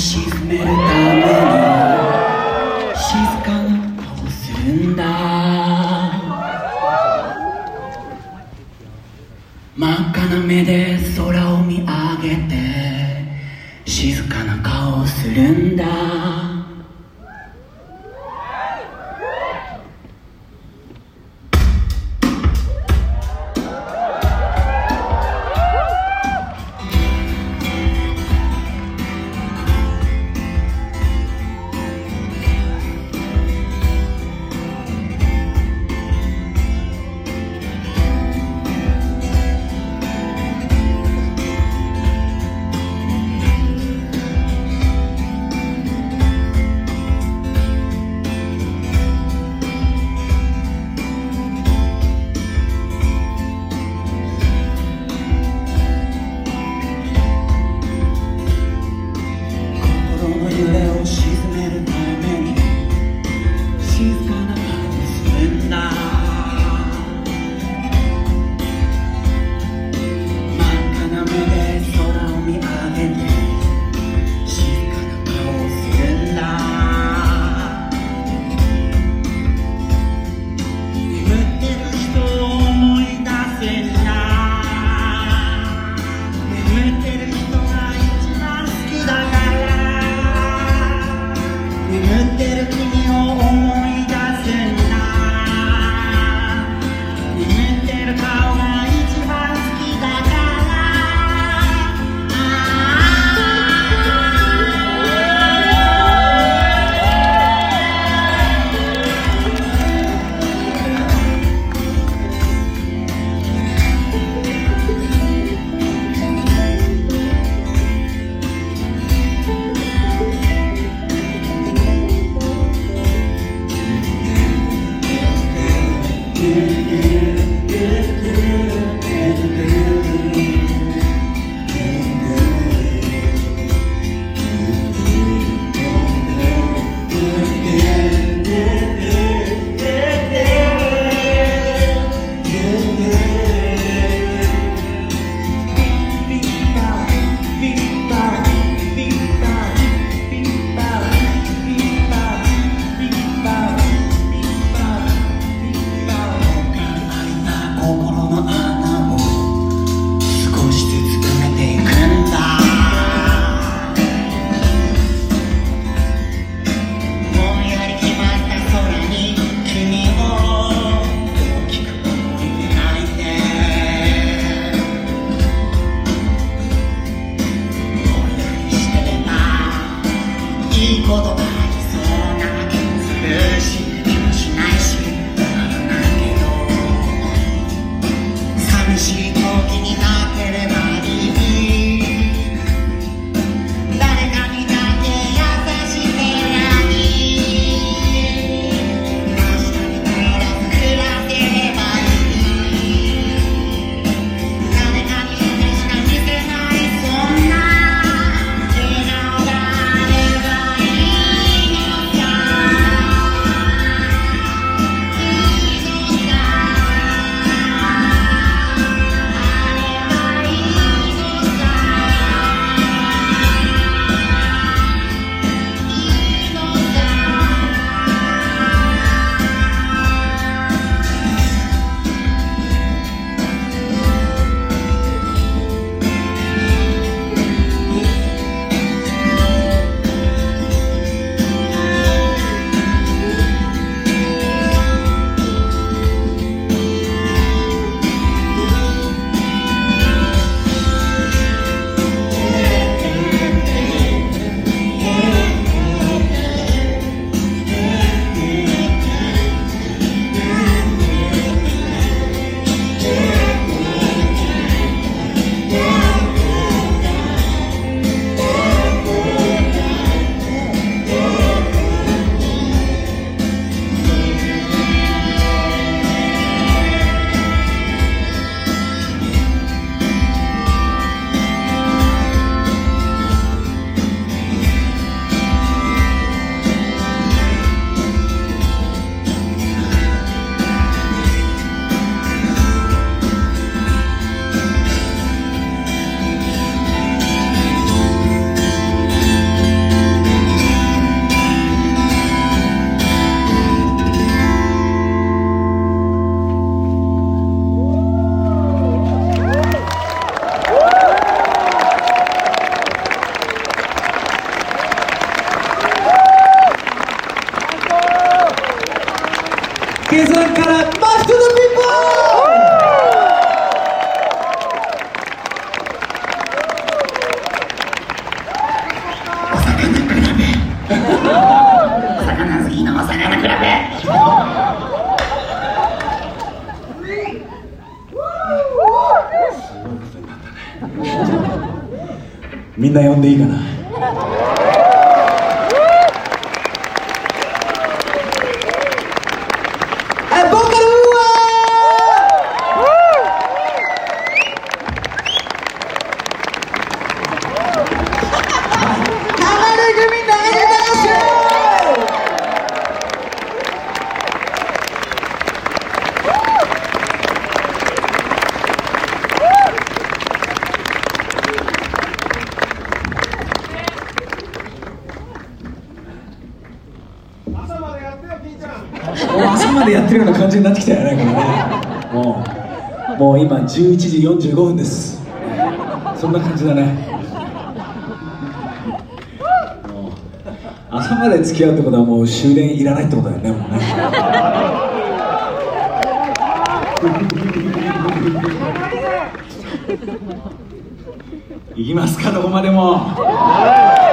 沈めるために静かな顔するんだ。真っ赤な目で空を見上げて静かな顔するんだ。God みんな呼んでいいかなあボーカルは離れ組投げ朝までやってよ金ちゃんまでやってるような感じになってきたよねこれね。もうもう今11時45分です。そんな感じだね。もう朝まで付き合うってことはもう終電いらないってことだよねもうね。行きますかどこまでも。